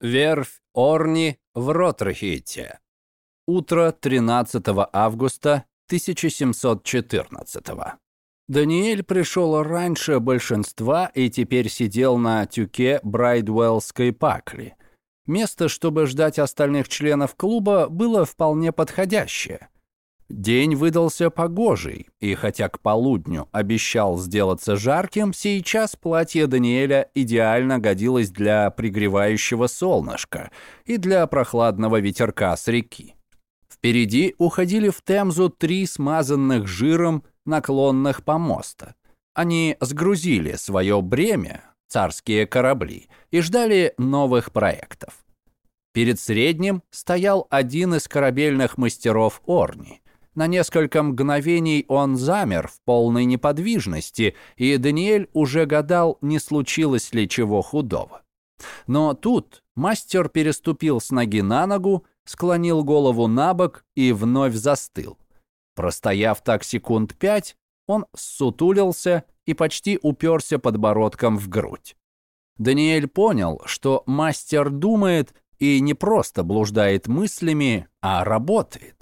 Верфь Орни в Ротрахите. Утро 13 августа 1714 Даниэль пришел раньше большинства и теперь сидел на тюке Брайдвеллской пакли. Место, чтобы ждать остальных членов клуба, было вполне подходящее. День выдался погожий, и хотя к полудню обещал сделаться жарким, сейчас платье Даниэля идеально годилось для пригревающего солнышка и для прохладного ветерка с реки. Впереди уходили в Темзу три смазанных жиром наклонных помоста. Они сгрузили свое бремя, царские корабли, и ждали новых проектов. Перед средним стоял один из корабельных мастеров Орни – на несколько мгновений он замер в полной неподвижности, и Даниэль уже гадал, не случилось ли чего худого. Но тут мастер переступил с ноги на ногу, склонил голову на бок и вновь застыл. Простояв так секунд пять, он сутулился и почти уперся подбородком в грудь. Даниэль понял, что мастер думает и не просто блуждает мыслями, а работает.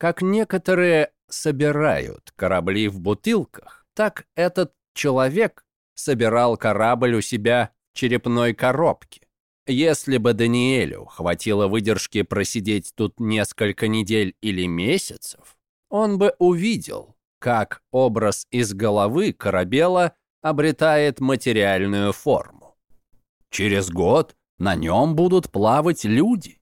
Как некоторые собирают корабли в бутылках, так этот человек собирал корабль у себя в черепной коробке. Если бы Даниэлю хватило выдержки просидеть тут несколько недель или месяцев, он бы увидел, как образ из головы корабела обретает материальную форму. Через год на нем будут плавать люди.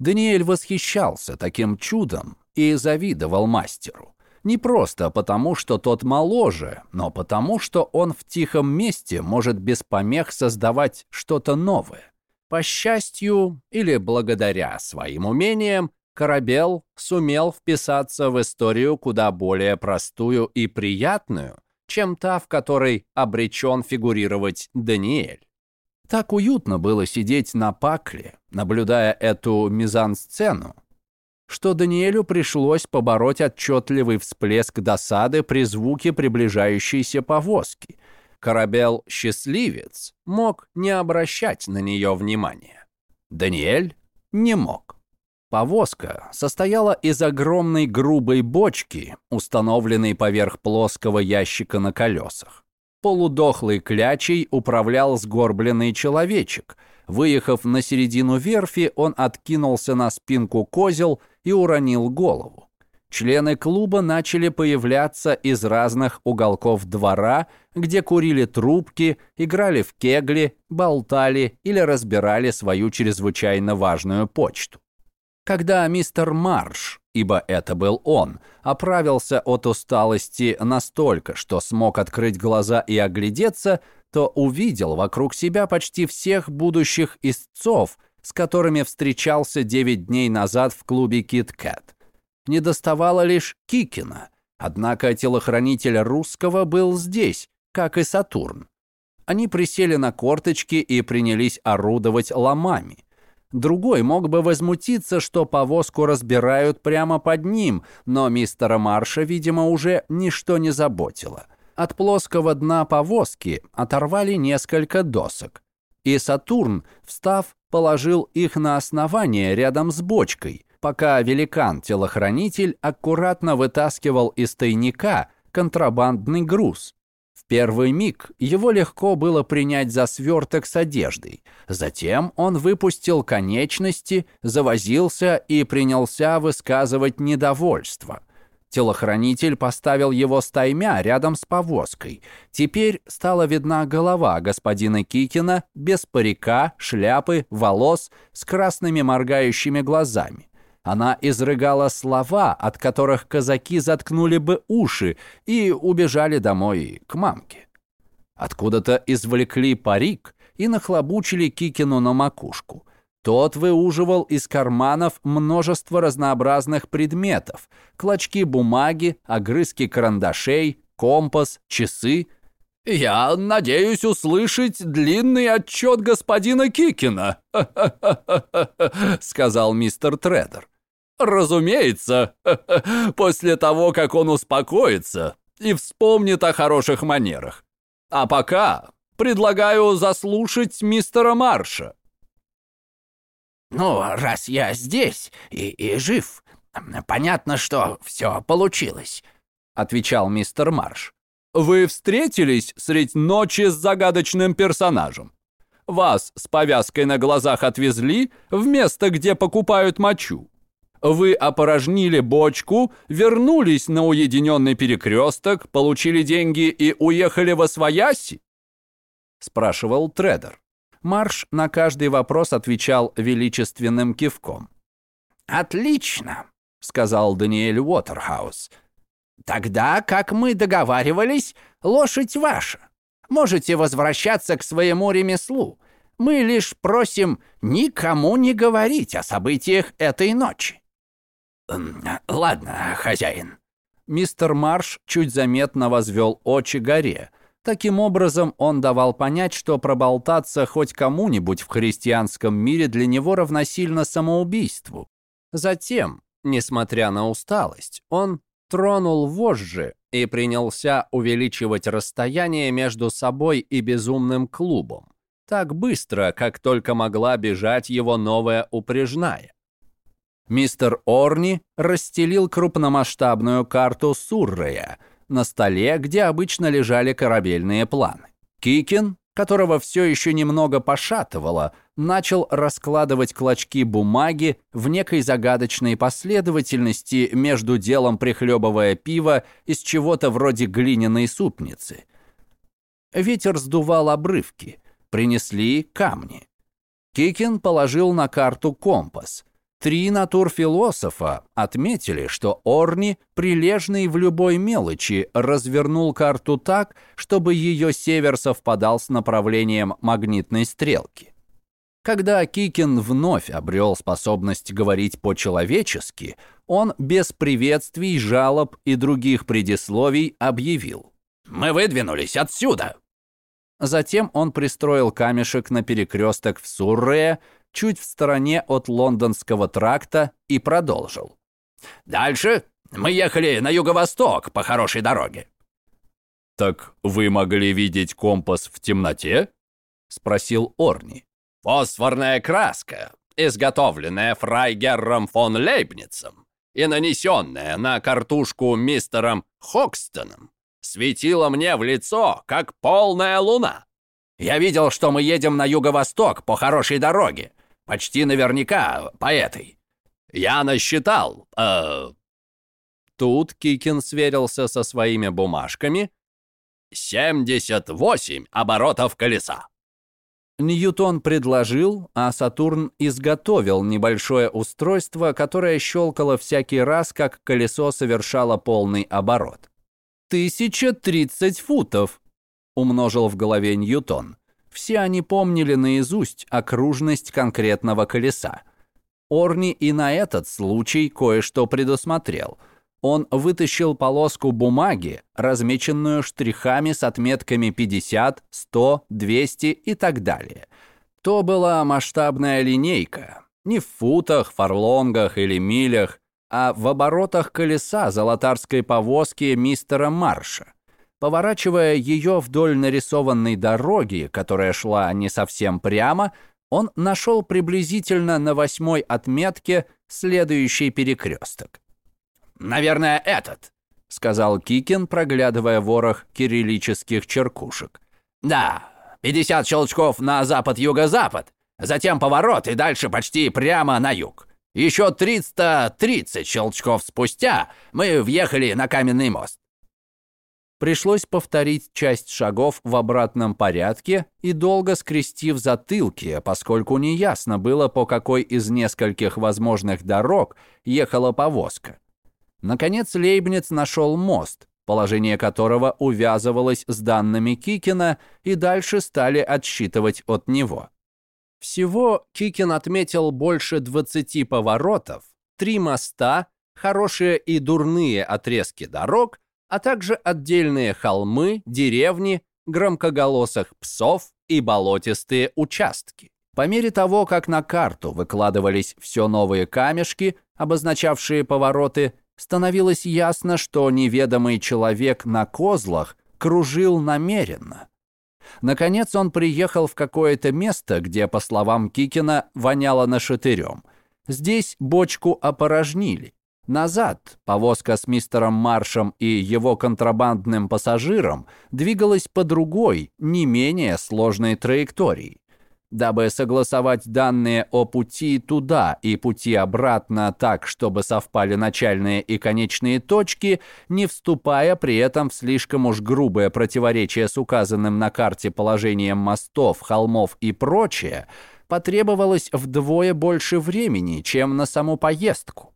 Даниэль восхищался таким чудом и завидовал мастеру. Не просто потому, что тот моложе, но потому, что он в тихом месте может без помех создавать что-то новое. По счастью или благодаря своим умениям, Корабел сумел вписаться в историю куда более простую и приятную, чем та, в которой обречен фигурировать Даниэль. Так уютно было сидеть на пакле, наблюдая эту мизансцену, что Даниэлю пришлось побороть отчетливый всплеск досады при звуке приближающейся повозки. Корабел-счастливец мог не обращать на нее внимания. Даниэль не мог. Повозка состояла из огромной грубой бочки, установленной поверх плоского ящика на колесах. Полудохлый клячей управлял сгорбленный человечек. Выехав на середину верфи, он откинулся на спинку козел и уронил голову. Члены клуба начали появляться из разных уголков двора, где курили трубки, играли в кегли, болтали или разбирали свою чрезвычайно важную почту. Когда мистер Марш, ибо это был он, оправился от усталости настолько, что смог открыть глаза и оглядеться, то увидел вокруг себя почти всех будущих истцов, с которыми встречался 9 дней назад в клубе Кит Кэт. Не доставало лишь Кикина, однако телохранитель русского был здесь, как и Сатурн. Они присели на корточки и принялись орудовать ломами. Другой мог бы возмутиться, что повозку разбирают прямо под ним, но мистера Марша, видимо, уже ничто не заботило. От плоского дна повозки оторвали несколько досок. И Сатурн, встав, положил их на основание рядом с бочкой, пока великан-телохранитель аккуратно вытаскивал из тайника контрабандный груз. В первый миг его легко было принять за сверток с одеждой. Затем он выпустил конечности, завозился и принялся высказывать недовольство. Телохранитель поставил его стаймя рядом с повозкой. Теперь стала видна голова господина Кикина без парика, шляпы, волос, с красными моргающими глазами. Она изрыгала слова, от которых казаки заткнули бы уши и убежали домой к мамке. Откуда-то извлекли парик и нахлобучили Кикину на макушку. Тот выуживал из карманов множество разнообразных предметов. Клочки бумаги, огрызки карандашей, компас, часы. «Я надеюсь услышать длинный отчет господина Кикина», сказал мистер Тредер. «Разумеется, после того, как он успокоится и вспомнит о хороших манерах. А пока предлагаю заслушать мистера Марша». Ну, раз я здесь и, и жив, понятно, что все получилось», — отвечал мистер Марш. «Вы встретились средь ночи с загадочным персонажем. Вас с повязкой на глазах отвезли в место, где покупают мочу. Вы опорожнили бочку, вернулись на уединенный перекресток, получили деньги и уехали во свояси?» Спрашивал трейдер. Марш на каждый вопрос отвечал величественным кивком. «Отлично», — сказал Даниэль Уотерхаус. «Тогда, как мы договаривались, лошадь ваша. Можете возвращаться к своему ремеслу. Мы лишь просим никому не говорить о событиях этой ночи». «Ладно, хозяин». Мистер Марш чуть заметно возвел очи горе. Таким образом, он давал понять, что проболтаться хоть кому-нибудь в христианском мире для него равносильно самоубийству. Затем, несмотря на усталость, он тронул вожжи и принялся увеличивать расстояние между собой и безумным клубом. Так быстро, как только могла бежать его новая упряжная. Мистер Орни расстелил крупномасштабную карту Суррея на столе, где обычно лежали корабельные планы. Кикин, которого все еще немного пошатывало, начал раскладывать клочки бумаги в некой загадочной последовательности между делом прихлебывая пиво из чего-то вроде глиняной супницы. Ветер сдувал обрывки, принесли камни. Кикин положил на карту компас – Три натурфилософа отметили, что Орни, прилежный в любой мелочи, развернул карту так, чтобы ее север совпадал с направлением магнитной стрелки. Когда Кикин вновь обрел способность говорить по-человечески, он без приветствий, жалоб и других предисловий объявил. «Мы выдвинулись отсюда!» Затем он пристроил камешек на перекресток в Сурре, чуть в стороне от лондонского тракта и продолжил. «Дальше мы ехали на юго-восток по хорошей дороге». «Так вы могли видеть компас в темноте?» — спросил Орни. «Фосфорная краска, изготовленная фрайгером фон Лейбницем и нанесенная на картушку мистером Хокстоном, светила мне в лицо, как полная луна. Я видел, что мы едем на юго-восток по хорошей дороге, Почти наверняка по этой. Я насчитал. Э... Тут Кикин сверился со своими бумажками. 78 оборотов колеса. Ньютон предложил, а Сатурн изготовил небольшое устройство, которое щелкало всякий раз, как колесо совершало полный оборот. «Тысяча тридцать футов», — умножил в голове Ньютон. Все они помнили наизусть окружность конкретного колеса. Орни и на этот случай кое-что предусмотрел. Он вытащил полоску бумаги, размеченную штрихами с отметками 50, 100, 200 и так далее. То была масштабная линейка. Не в футах, фарлонгах или милях, а в оборотах колеса золотарской повозки мистера Марша. Поворачивая ее вдоль нарисованной дороги, которая шла не совсем прямо, он нашел приблизительно на восьмой отметке следующий перекресток. «Наверное, этот», — сказал Кикин, проглядывая ворох кириллических черкушек. «Да, 50 щелчков на запад-юго-запад, затем поворот и дальше почти прямо на юг. Еще 330 щелчков спустя мы въехали на каменный мост. Пришлось повторить часть шагов в обратном порядке и долго скрестив затылки, поскольку неясно было, по какой из нескольких возможных дорог ехала повозка. Наконец Лейбниц нашел мост, положение которого увязывалось с данными Кикина, и дальше стали отсчитывать от него. Всего Кикин отметил больше 20 поворотов, три моста, хорошие и дурные отрезки дорог – а также отдельные холмы, деревни, громкоголосых псов и болотистые участки. По мере того, как на карту выкладывались все новые камешки, обозначавшие повороты, становилось ясно, что неведомый человек на козлах кружил намеренно. Наконец он приехал в какое-то место, где, по словам Кикина, воняло нашатырем. Здесь бочку опорожнили. Назад повозка с мистером Маршем и его контрабандным пассажиром двигалась по другой, не менее сложной траектории. Дабы согласовать данные о пути туда и пути обратно так, чтобы совпали начальные и конечные точки, не вступая при этом в слишком уж грубое противоречие с указанным на карте положением мостов, холмов и прочее, потребовалось вдвое больше времени, чем на саму поездку.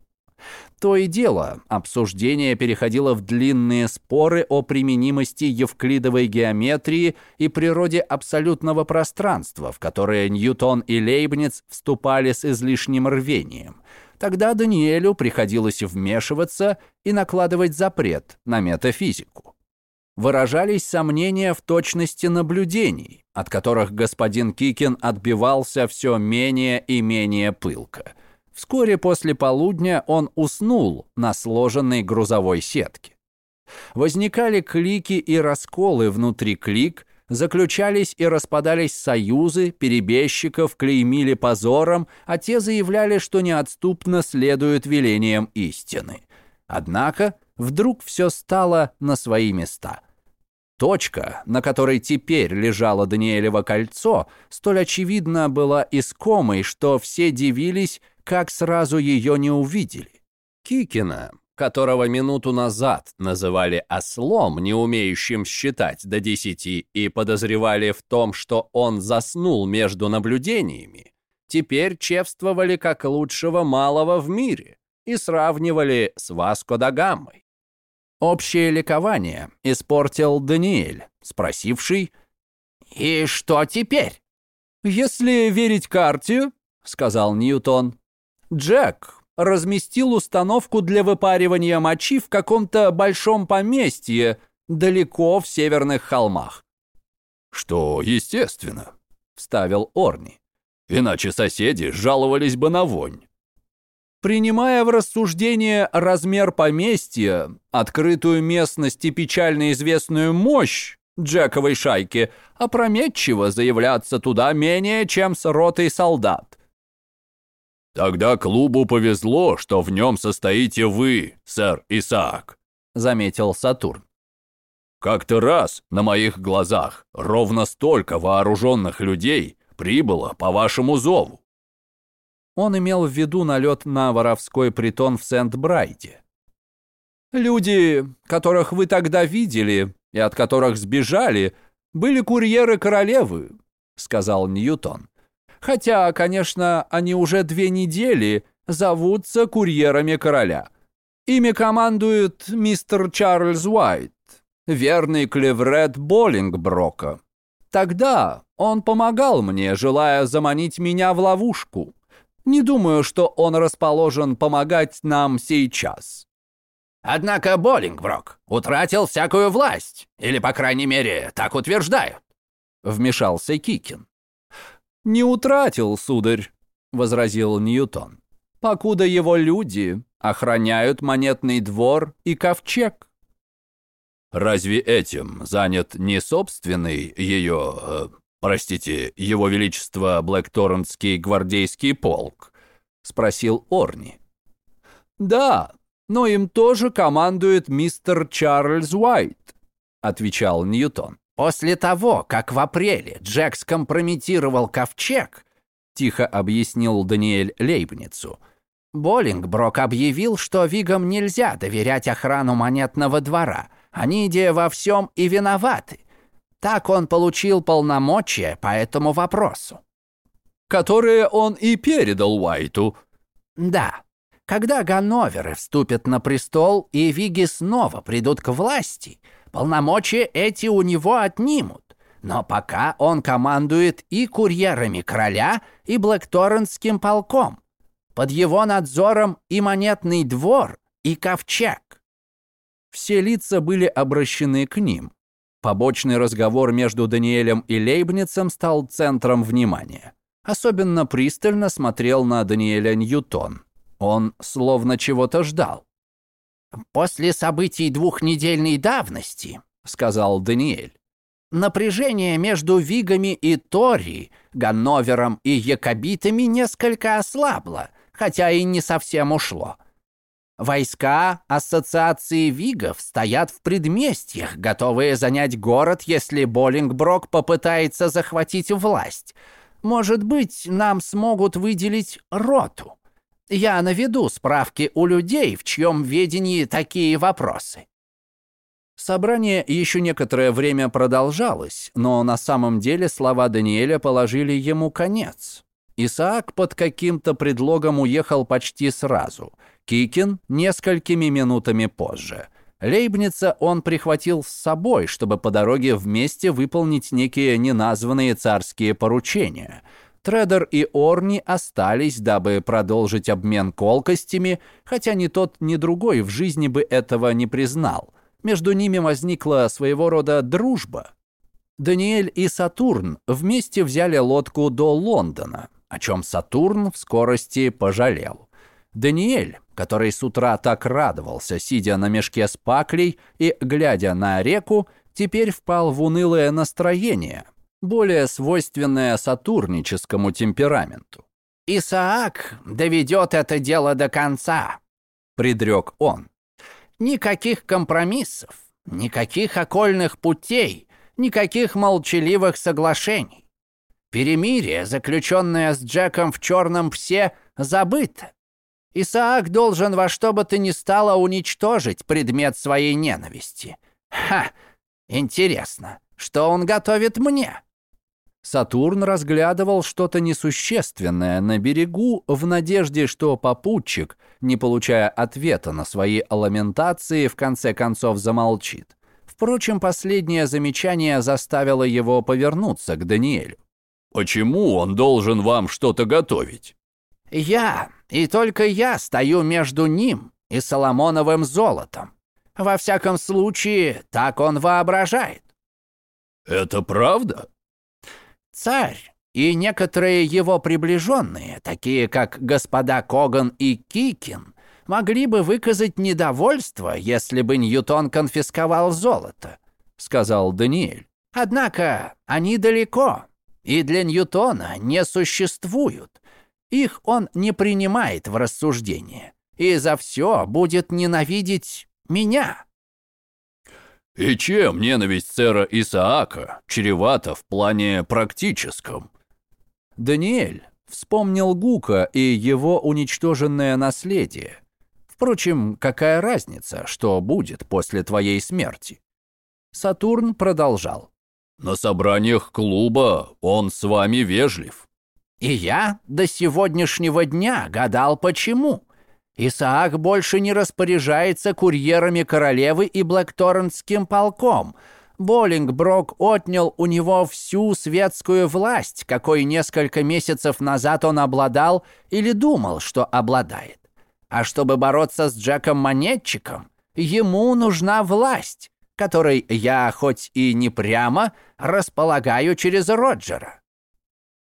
То и дело, обсуждение переходило в длинные споры о применимости евклидовой геометрии и природе абсолютного пространства, в которое Ньютон и Лейбниц вступали с излишним рвением. Тогда Даниэлю приходилось вмешиваться и накладывать запрет на метафизику. Выражались сомнения в точности наблюдений, от которых господин Кикин отбивался все менее и менее пылко – Вскоре после полудня он уснул на сложенной грузовой сетке. Возникали клики и расколы внутри клик, заключались и распадались союзы, перебежчиков клеймили позором, а те заявляли, что неотступно следуют велениям истины. Однако вдруг все стало на свои места – Точка, на которой теперь лежало Даниэлево кольцо, столь очевидно была искомой, что все дивились, как сразу ее не увидели. Кикина, которого минуту назад называли ослом, не умеющим считать до десяти, и подозревали в том, что он заснул между наблюдениями, теперь чествовали как лучшего малого в мире и сравнивали с Васко да Гаммой. Общее ликование испортил Даниэль, спросивший «И что теперь?» «Если верить карте», — сказал Ньютон, «Джек разместил установку для выпаривания мочи в каком-то большом поместье далеко в северных холмах». «Что естественно», — вставил Орни. «Иначе соседи жаловались бы на вонь». Принимая в рассуждение размер поместья, открытую местность и печально известную мощь Джековой шайки, опрометчиво заявляться туда менее, чем с ротой солдат. «Тогда клубу повезло, что в нем состоите вы, сэр Исаак», — заметил Сатурн. «Как-то раз на моих глазах ровно столько вооруженных людей прибыло по вашему зову. Он имел в виду налет на воровской притон в Сент-Брайде. «Люди, которых вы тогда видели и от которых сбежали, были курьеры королевы», — сказал Ньютон. «Хотя, конечно, они уже две недели зовутся курьерами короля. Ими командует мистер Чарльз Уайт, верный клеврет Боллингброка. Тогда он помогал мне, желая заманить меня в ловушку. Не думаю, что он расположен помогать нам сейчас». «Однако Боллингброк утратил всякую власть, или, по крайней мере, так утверждают», — вмешался Кикин. «Не утратил, сударь», — возразил Ньютон, «покуда его люди охраняют монетный двор и ковчег». «Разве этим занят не собственный ее э, «Простите, его величество Блэкторнский гвардейский полк?» — спросил Орни. «Да, но им тоже командует мистер Чарльз Уайт», — отвечал Ньютон. «После того, как в апреле Джек скомпрометировал ковчег», — тихо объяснил Даниэль Лейбницу, Боллингброк объявил, что Вигам нельзя доверять охрану монетного двора. Они, идея во всем, и виноваты. Так он получил полномочия по этому вопросу. Которые он и передал Уайту. Да. Когда Ганноверы вступят на престол и Виги снова придут к власти, полномочия эти у него отнимут. Но пока он командует и курьерами короля, и Блэкторнским полком. Под его надзором и монетный двор, и ковчег. Все лица были обращены к ним. Побочный разговор между Даниэлем и Лейбницем стал центром внимания. Особенно пристально смотрел на Даниэля Ньютон. Он словно чего-то ждал. «После событий двухнедельной давности», — сказал Даниэль, напряжение между Вигами и Тори, Ганновером и Якобитами несколько ослабло, хотя и не совсем ушло. Войска Ассоциации Вигов стоят в предместьях, готовые занять город, если Боллингброк попытается захватить власть. Может быть, нам смогут выделить роту. Я наведу справки у людей, в чьем ведении такие вопросы. Собрание еще некоторое время продолжалось, но на самом деле слова Даниэля положили ему конец. Исаак под каким-то предлогом уехал почти сразу. Кикин – несколькими минутами позже. Лейбница он прихватил с собой, чтобы по дороге вместе выполнить некие неназванные царские поручения. Тредер и Орни остались, дабы продолжить обмен колкостями, хотя ни тот, ни другой в жизни бы этого не признал. Между ними возникла своего рода дружба. Даниэль и Сатурн вместе взяли лодку до Лондона – о чем Сатурн в скорости пожалел. Даниэль, который с утра так радовался, сидя на мешке с паклей и глядя на реку, теперь впал в унылое настроение, более свойственное сатурническому темпераменту. «Исаак доведет это дело до конца», — предрек он. «Никаких компромиссов, никаких окольных путей, никаких молчаливых соглашений. Перемирие, заключенное с Джеком в черном псе, забыто. Исаак должен во что бы то ни стало уничтожить предмет своей ненависти. Ха! Интересно, что он готовит мне? Сатурн разглядывал что-то несущественное на берегу в надежде, что попутчик, не получая ответа на свои ламентации, в конце концов замолчит. Впрочем, последнее замечание заставило его повернуться к Даниэлю. Почему он должен вам что-то готовить? Я, и только я стою между ним и Соломоновым золотом. Во всяком случае, так он воображает. Это правда? Царь и некоторые его приближенные, такие как господа Коган и Кикин, могли бы выказать недовольство, если бы Ньютон конфисковал золото, сказал Даниэль. Однако они далеко, и для Ньютона не существуют. Их он не принимает в рассуждение и за все будет ненавидеть меня. И чем ненависть сэра Исаака чревата в плане практическом? Даниэль вспомнил Гука и его уничтоженное наследие. Впрочем, какая разница, что будет после твоей смерти? Сатурн продолжал. На собраниях клуба он с вами вежлив. И я до сегодняшнего дня гадал, почему. Исаак больше не распоряжается курьерами королевы и Блэкторнским полком. Боллингброк отнял у него всю светскую власть, какой несколько месяцев назад он обладал или думал, что обладает. А чтобы бороться с Джеком Монетчиком, ему нужна власть которой я, хоть и не прямо, располагаю через Роджера».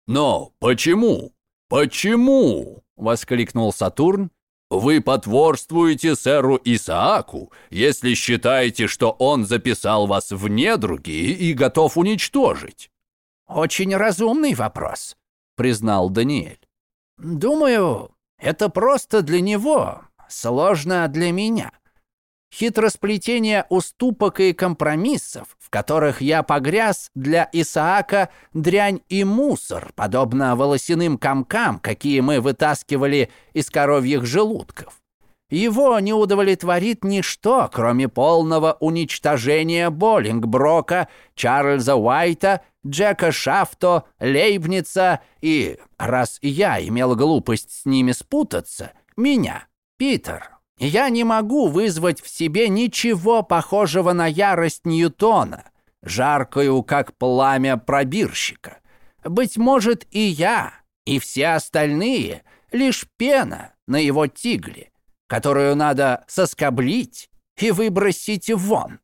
«Но почему? Почему?» — воскликнул Сатурн. «Вы потворствуете сэру Исааку, если считаете, что он записал вас в недруги и готов уничтожить». «Очень разумный вопрос», — признал Даниэль. «Думаю, это просто для него, сложно для меня. Хитросплетение уступок и компромиссов, в которых я погряз для Исаака дрянь и мусор, подобно волосяным комкам, какие мы вытаскивали из коровьих желудков. Его не удовлетворит ничто, кроме полного уничтожения Боллингброка, Чарльза Уайта, Джека Шафто, Лейбница и, раз я имел глупость с ними спутаться, меня, Питер, я не могу вызвать в себе ничего похожего на ярость Ньютона, жаркую, как пламя пробирщика. Быть может, и я, и все остальные — лишь пена на его тигле, которую надо соскоблить и выбросить вон.